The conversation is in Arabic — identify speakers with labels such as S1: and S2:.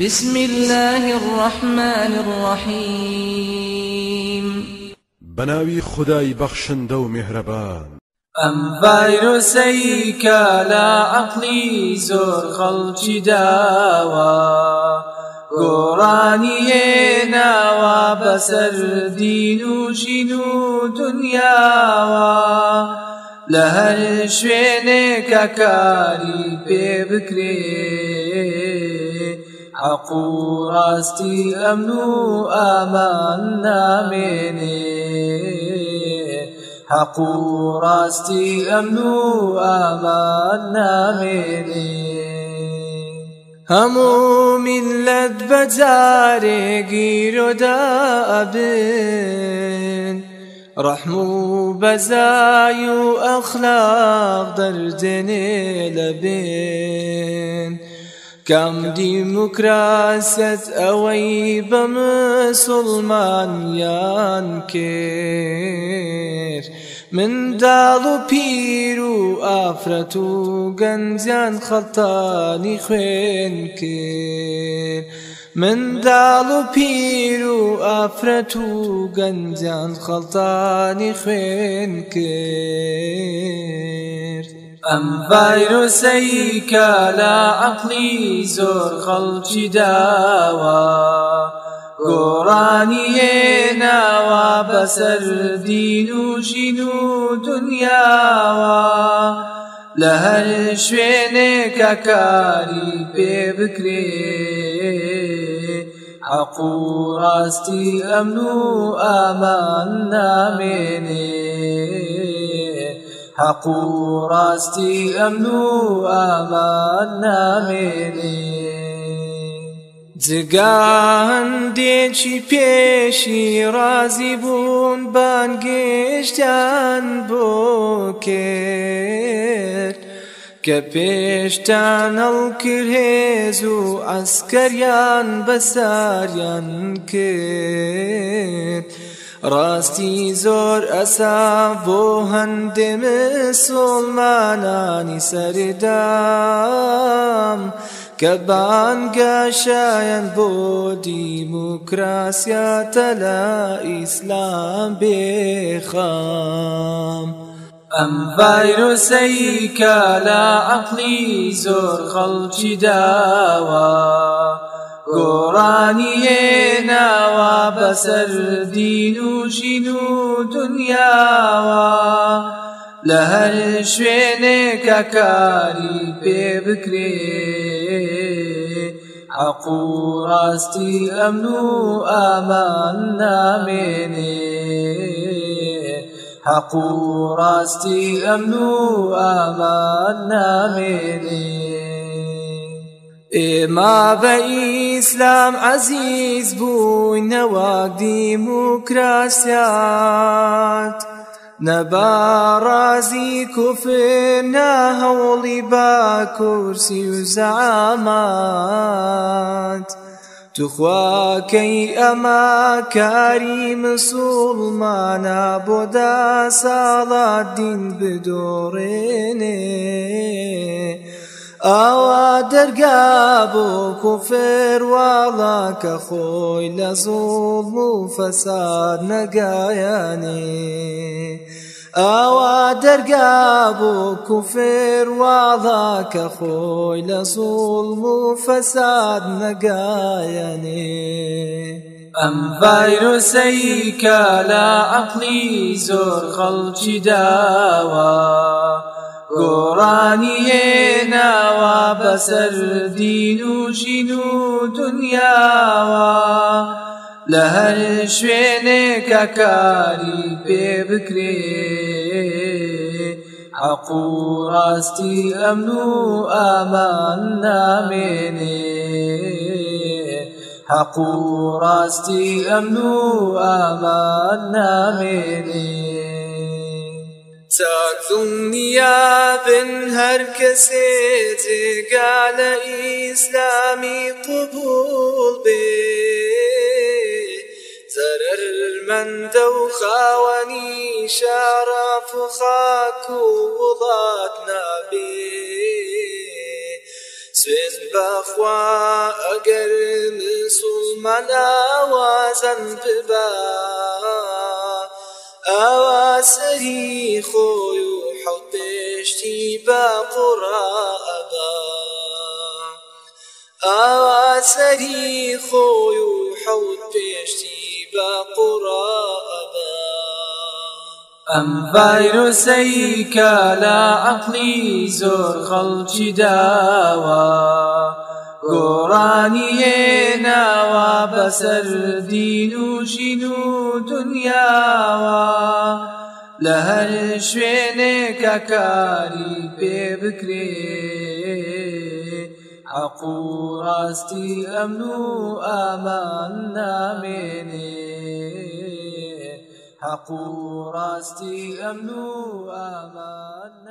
S1: بسم الله الرحمن الرحيم.
S2: بناوي خداي بخشن دو مهربان.
S3: ام کە لا عقلی زۆر خەڵکی داوە گۆڕانی هێناوە بەسەر دین و ژین و دنیاوە لە هەر شوێنێکە کاری پێ بکرێ حەق و ڕاستی ئەمن و ئامان نامێنێ حەق و ڕاستی ئەمن و ئامان نامێنێ هەموو میلەت بەجارێ گیرۆدا ئەبن ڕەحم و بەزای و ئەخلاق دەردێنێ لەبێن کەم دیموکراست ئەوەی بە مسڵمانیان کرد منداڵ و پیر و ئافرەت و گەنجیان خەڵتانی خوێن کرد منداڵ و پیر و ئافرەت و گەنجیان خەڵتانی خوێن کرد ئەم ڤایرۆسەی کە لە عەقلی زۆر خەڵکی داوە گۆڕانی هێناوە بەسەر دین و ژین و دنیاوە لە هەر شوێنێکە کاری پێ بکرێ حەق و ڕاستی ئەمن و ئامان نامێنێ حەق و ڕاستی ئەمن و ئامان نامێنێ. جگاندێکی پێشی ڕازی بوون بانگێشتان بۆ کرد کە پێشتان هەڵکرد هێز و ئەسکەریان بەساریان کرد. ڕاستی زۆر ئەسا بۆ هەندێ مسڵمانانی سەردام کە بانگەشایەن بۆ دیموکراسیاتە لە ئیسلام بێخام. ئەم ڤایرۆسەی کە لە عەقلی زۆر خەڵکی داوە. گۆڕانی هێناوە بەسەر دین و ژین و دنیاوە لە هەر شوێنێکە کاری پێ بکرێ حەق و ڕاستی ئەمن و ئامان نامێنێ حەق و ڕاستی ئەمن و ئامان نامێنێ ئێمە بە ئیسلام عەزیز بووین نەوەک دیموکراسیات. نەبارازی کوفر ناهەوڵی با کورسی و زەعامات توخواکەی ئەمە کاری مسڵمانە بۆدا ساڵات دین بدۆڕێنێ. ئاوا دەرگا بۆ کوفر واڵا کە خۆی لە زوڵم و فەساد نەگایانێ ئاوا دەرگا بۆ کوفر واڵا کە خۆی لە زوڵم و فەساد نەگایانێ ئەم ڤایرۆسەی کە لە عەقلی زۆر خەڵکی گۆڕانی هێناوە بەسەر دین و ژین و دنیاوە لە هەر شوێنێکە کاری پێ بکرێ حەق و ڕاستی ئەمن و ئامان نامێنێ حەق و ڕاستی و ئامان نامێنێ دنیابن هەر کەسێ جێگا لە ئیسلامی قبول بێ زەرمەندە و خاوەنی شارەف و خاک و وڵات نابێ سوێن بەخوا ئەگەر مسلمان ئاوازەن ببا. ئاوا سەری خۆی و حەوت پێشتی بە قوڕا ئەبا ئاوا سەری خۆی و حەوت پێشتی بە قوڕا ئەبا ئەم ڤایرۆسەیکە لە عەقلی زۆر خەڵکی گۆڕانی هێناوە بەسەر دین و ژین و دنیاوە لە هەر شوێنێکە کاری پێ بکرێ حەق و ڕاستی ئەمن و ئامان نامێنێ حەق و ڕاستی ئەمن و ئامان